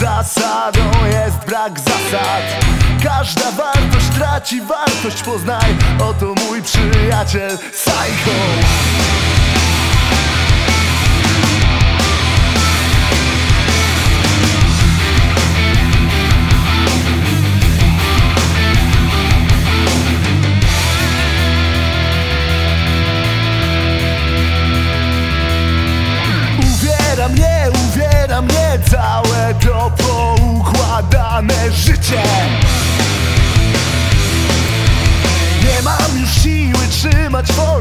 Zasadą jest brak zasad. Każda wartość traci wartość Poznaj, oto mój przyjaciel Psycho Uwiera mnie, uwiera mnie cały życie. Nie mam już siły trzymać formy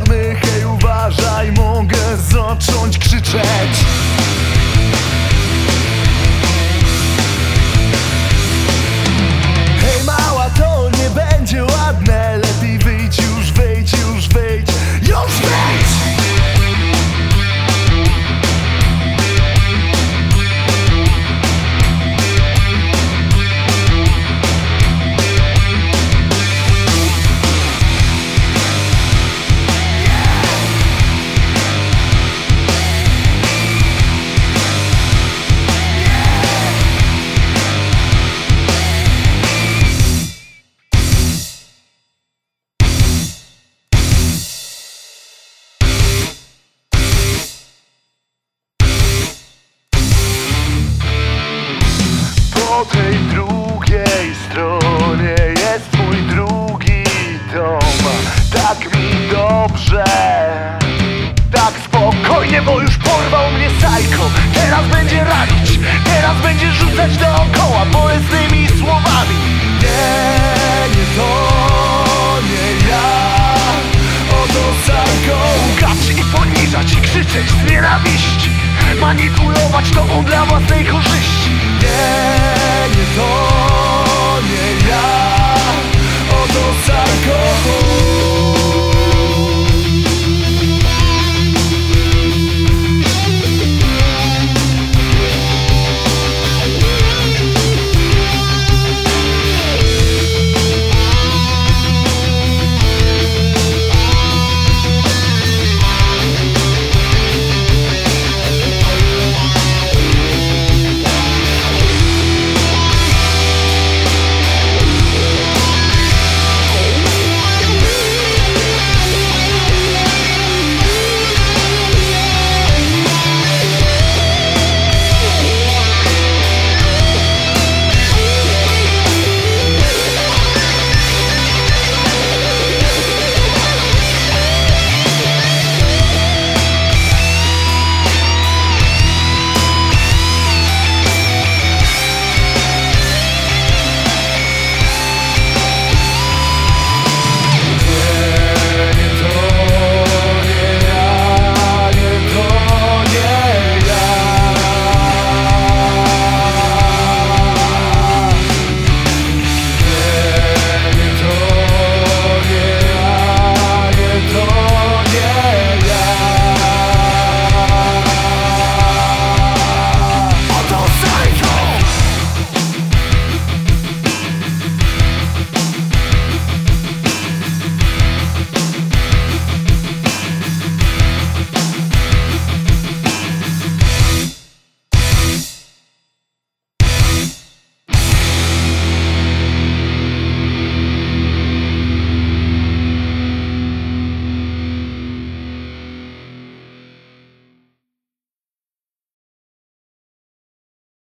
Teraz będzie ranić, teraz będzie rzucać dookoła Bolesnymi słowami. Nie, nie to, nie ja. Oto psycho Łkać i poniżać, krzyczeć z nienawiści. Manipulować to on dla własnej